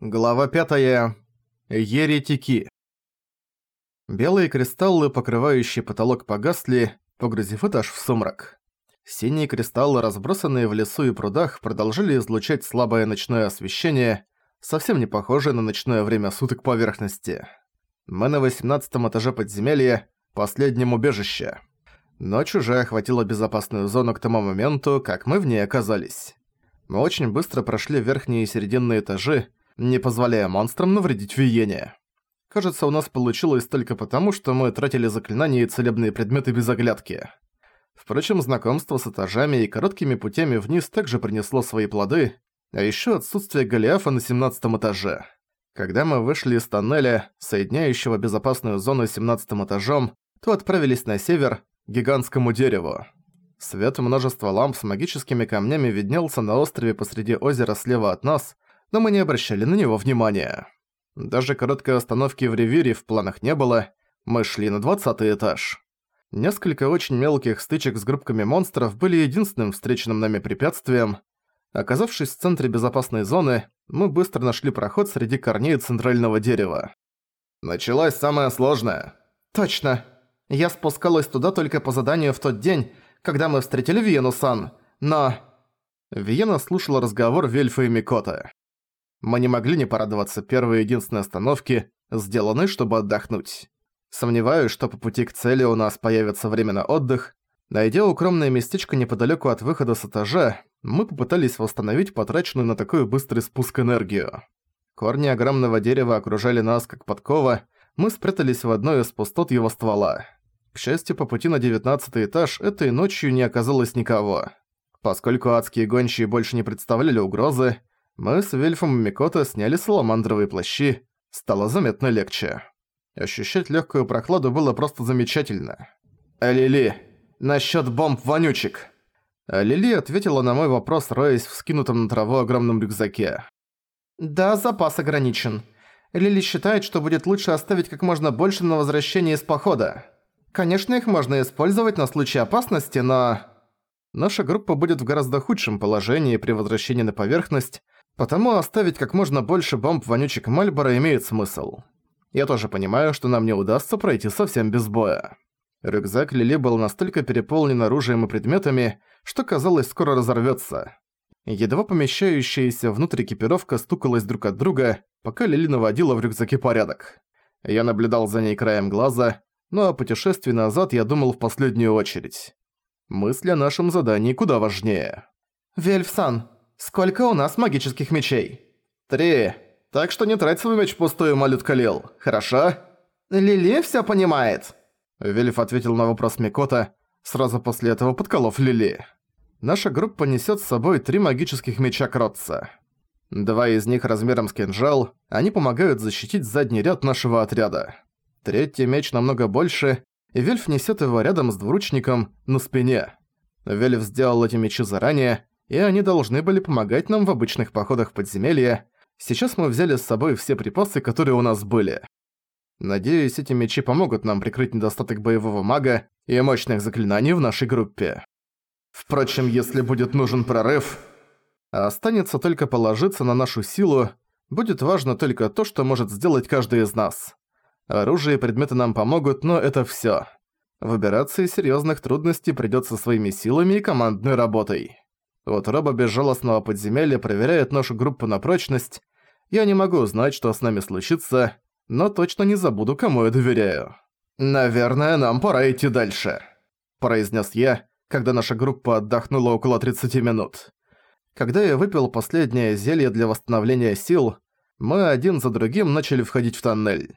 Глава 5. Еретики. Белые кристаллы, покрывающие потолок, погасли, погрузив этаж в сумрак. Синие кристаллы, разбросанные в лесу и прудах, продолжили излучать слабое ночное освещение, совсем не похожее на ночное время суток поверхности. Мы на 18 этаже подземелья, последнем убежище. Ночь уже охватила безопасную зону к тому моменту, как мы в ней оказались. Мы очень быстро прошли верхние и серединные этажи, не позволяя монстрам навредить Виене. Кажется, у нас получилось только потому, что мы тратили заклинания и целебные предметы без оглядки. Впрочем, знакомство с этажами и короткими путями вниз также принесло свои плоды, а ещё отсутствие Голиафа на 17 этаже. Когда мы вышли из тоннеля, соединяющего безопасную зону с 17 этажом, то отправились на север, к гигантскому дереву. Свет множества ламп с магическими камнями виднелся на острове посреди озера слева от нас, но мы не обращали на него внимания. Даже короткой остановки в Ривире в планах не было, мы шли на двадцатый этаж. Несколько очень мелких стычек с группками монстров были единственным встреченным нами препятствием. Оказавшись в центре безопасной зоны, мы быстро нашли проход среди корней центрального дерева. «Началось самое сложное». «Точно. Я спускалась туда только по заданию в тот день, когда мы встретили Виену-сан, но...» Виена слушала разговор Вельфа и Микота. Мы не могли не порадоваться первой единственной остановке, сделанной, чтобы отдохнуть. Сомневаюсь, что по пути к цели у нас появится время на отдых. Найдя укромное местечко неподалеку от выхода с этажа, мы попытались восстановить потраченную на такой быстрый спуск энергию. Корни огромного дерева окружали нас как подкова, мы спрятались в одной из пустот его ствола. К счастью, по пути на девятнадцатый этаж этой ночью не оказалось никого. Поскольку адские гончие больше не представляли угрозы, мы с Вельфом и Микото сняли саламандровые плащи, стало заметно легче. Ощущать легкую прохладу было просто замечательно. «Лили, насчет бомб-вонючек!» Лили ответила на мой вопрос, роясь в скинутом на траву огромном рюкзаке. «Да, запас ограничен. Лили считает, что будет лучше оставить как можно больше на возвращение из похода. Конечно, их можно использовать на случай опасности, но...» Наша группа будет в гораздо худшем положении при возвращении на поверхность, Потому оставить как можно больше бомб вонючек Мальборо имеет смысл. Я тоже понимаю, что нам не удастся пройти совсем без боя. Рюкзак Лили был настолько переполнен оружием и предметами, что казалось скоро разорвётся. Едва помещающаяся внутрь экипировка стукалась друг от друга, пока Лили наводила в рюкзаке порядок. Я наблюдал за ней краем глаза, но о путешествии назад я думал в последнюю очередь. Мысли о нашем задании куда важнее. «Вельфсан, Сколько у нас магических мечей? Три. Так что не трать свой меч впустую, малютка Лил. Хорошо? Лили все понимает. Велев ответил на вопрос Микота, сразу после этого подколов Лили. Наша группа несет с собой три магических меча Кротца. Два из них размером с кинжал, они помогают защитить задний ряд нашего отряда. Третий меч намного больше, и Вельф несет его рядом с двуручником на спине. Вельф сделал эти мечи заранее, и они должны были помогать нам в обычных походах в подземелье. Сейчас мы взяли с собой все припасы, которые у нас были. Надеюсь, эти мечи помогут нам прикрыть недостаток боевого мага и мощных заклинаний в нашей группе. Впрочем, если будет нужен прорыв, останется только положиться на нашу силу, будет важно только то, что может сделать каждый из нас. Оружие и предметы нам помогут, но это всё. Выбираться из серьёзных трудностей придётся своими силами и командной работой. Вот Роба безжалостного подземелья проверяет нашу группу на прочность. Я не могу знать, что с нами случится, но точно не забуду, кому я доверяю. «Наверное, нам пора идти дальше», – произнес я, когда наша группа отдохнула около 30 минут. Когда я выпил последнее зелье для восстановления сил, мы один за другим начали входить в тоннель.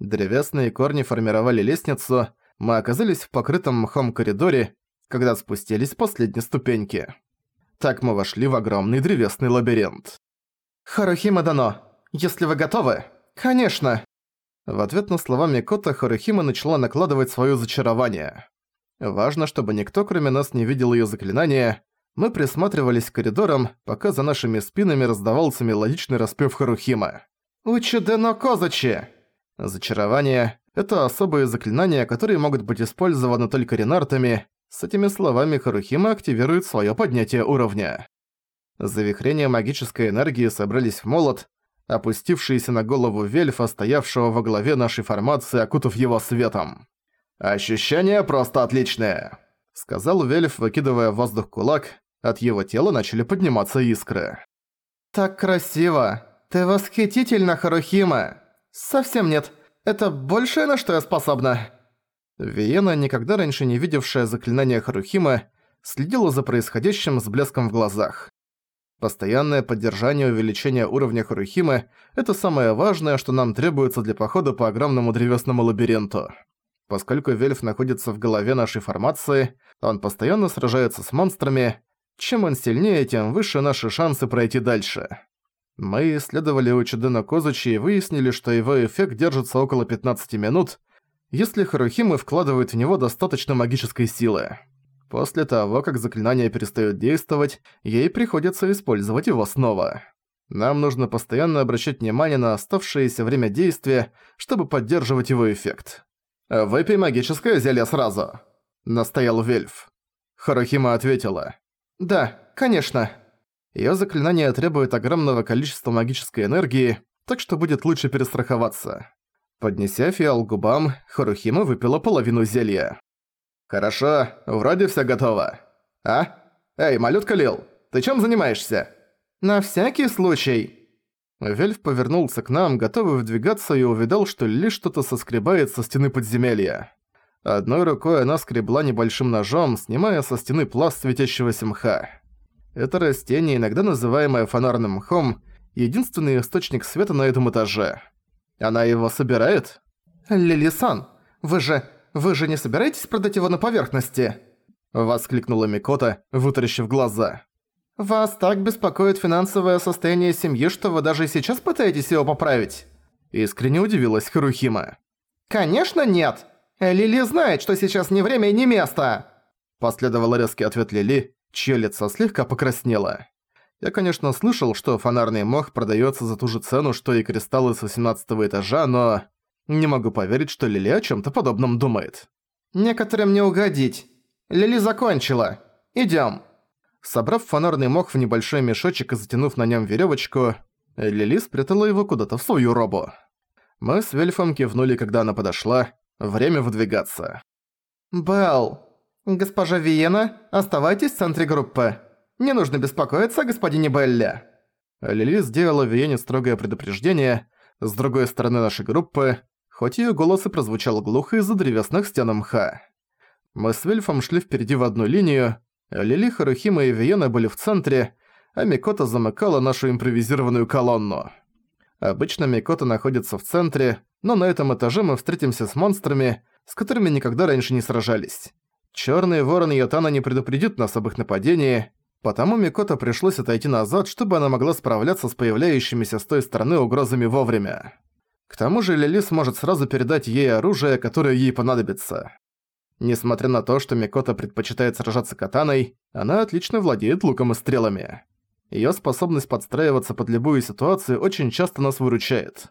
Древесные корни формировали лестницу, мы оказались в покрытом мхом коридоре, когда спустились последние ступеньки. Так мы вошли в огромный древесный лабиринт. «Харухима Дано, если вы готовы?» «Конечно!» В ответ на слова Микота Харухима начала накладывать своё зачарование. Важно, чтобы никто кроме нас не видел её заклинания. Мы присматривались к коридорам, пока за нашими спинами раздавался мелодичный распев Харухима. «Учидено Козачи!» Зачарование – это особые заклинания, которые могут быть использованы только ренартами, с этими словами Харухима активирует своё поднятие уровня. Завихрения магической энергии собрались в молот, опустившиеся на голову Вельфа, стоявшего во главе нашей формации, окутав его светом. «Ощущение просто отличное», — сказал Вельф, выкидывая в воздух кулак. От его тела начали подниматься искры. «Так красиво! Ты восхитительна, Харухима! Совсем нет. Это большее, на что я способна!» Виена, никогда раньше не видевшая заклинания Харухима, следила за происходящим с блеском в глазах. Постоянное поддержание увеличения уровня Харухимы – это самое важное, что нам требуется для похода по огромному древесному лабиринту. Поскольку Вельф находится в голове нашей формации, он постоянно сражается с монстрами. Чем он сильнее, тем выше наши шансы пройти дальше. Мы исследовали Учидена Козучи и выяснили, что его эффект держится около 15 минут, если Харухимы вкладывает в него достаточно магической силы. После того, как заклинание перестает действовать, ей приходится использовать его снова. Нам нужно постоянно обращать внимание на оставшееся время действия, чтобы поддерживать его эффект. «Выпей магическое зелье сразу», — настоял Вельф. Харухима ответила. «Да, конечно». Её заклинание требует огромного количества магической энергии, так что будет лучше перестраховаться. Поднеся фиал к губам, Харухима выпила половину зелья. «Хорошо, вроде всё готово. А? Эй, малютка Лил, ты чем занимаешься?» «На всякий случай». Вельф повернулся к нам, готовый вдвигаться, и увидал, что Ли что-то соскребает со стены подземелья. Одной рукой она скребла небольшим ножом, снимая со стены пласт светящегося мха. Это растение, иногда называемое фонарным мхом, единственный источник света на этом этаже. Она его собирает? «Лили-сан, вы же «Вы же не собираетесь продать его на поверхности?» Воскликнула Микота, вытаращив глаза. «Вас так беспокоит финансовое состояние семьи, что вы даже сейчас пытаетесь его поправить?» Искренне удивилась Харухима. «Конечно нет! Лили знает, что сейчас не время и не место!» Последовал резкий ответ Лили, чье лицо слегка покраснело. Я, конечно, слышал, что фонарный мох продается за ту же цену, что и кристаллы с 18 этажа, но... Не могу поверить, что Лили о чем то подобном думает. «Некоторым не угодить. Лили закончила. Идем. Собрав фонарный мох в небольшой мешочек и затянув на нем веревочку, Лили спрятала его куда-то в свою робу. Мы с Вельфом кивнули, когда она подошла. Время выдвигаться. «Белл, госпожа Виена, оставайтесь в центре группы. Не нужно беспокоиться о господине Белле». Лили сделала Виене строгое предупреждение. С другой стороны нашей группы хоть её голос и прозвучал глухо из-за древесных стен мха. Мы с Вильфом шли впереди в одну линию, Лили, Харухима и Виена были в центре, а Микота замыкала нашу импровизированную колонну. Обычно Микота находится в центре, но на этом этаже мы встретимся с монстрами, с которыми никогда раньше не сражались. Чёрный ворон Йотана не предупредит нас об их нападении, потому Микота пришлось отойти назад, чтобы она могла справляться с появляющимися с той стороны угрозами вовремя. К тому же Лили сможет сразу передать ей оружие, которое ей понадобится. Несмотря на то, что Микота предпочитает сражаться катаной, она отлично владеет луком и стрелами. Её способность подстраиваться под любую ситуацию очень часто нас выручает.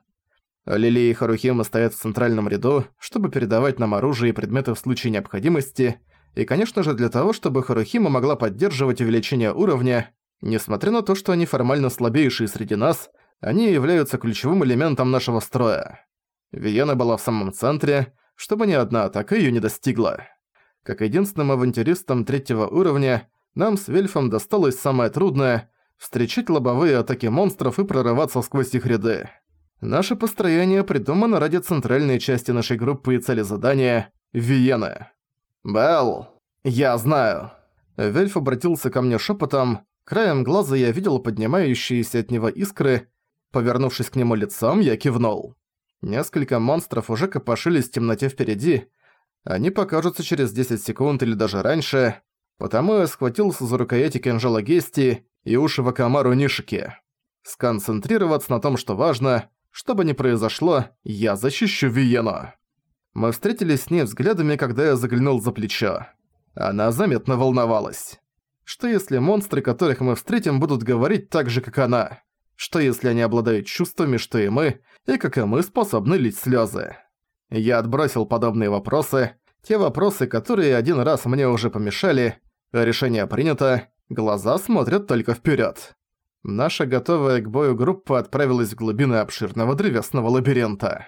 Лили и Харухима стоят в центральном ряду, чтобы передавать нам оружие и предметы в случае необходимости, и, конечно же, для того, чтобы Харухима могла поддерживать увеличение уровня, несмотря на то, что они формально слабейшие среди нас, они являются ключевым элементом нашего строя. Виена была в самом центре, чтобы ни одна атака её не достигла. Как единственным авантюристам третьего уровня, нам с Вельфом досталось самое трудное – встречать лобовые атаки монстров и прорываться сквозь их ряды. Наше построение придумано ради центральной части нашей группы и цели задания – Виены. «Белл, я знаю». Вельф обратился ко мне шепотом. Краем глаза я видел поднимающиеся от него искры, Повернувшись к нему лицом, я кивнул. Несколько монстров уже копошились в темноте впереди. Они покажутся через 10 секунд или даже раньше, потому я схватился за рукояти кинжала Гести и уши Вакамару Нишики. Сконцентрироваться на том, что важно, что бы ни произошло, я защищу Виену. Мы встретились с ней взглядами, когда я заглянул за плечо. Она заметно волновалась. Что если монстры, которых мы встретим, будут говорить так же, как она? Что если они обладают чувствами, что и мы, и как и мы способны лить слезы? Я отбросил подобные вопросы, те вопросы, которые один раз мне уже помешали, решение принято, глаза смотрят только вперед. Наша готовая к бою группа отправилась в глубины обширного древесного лабиринта.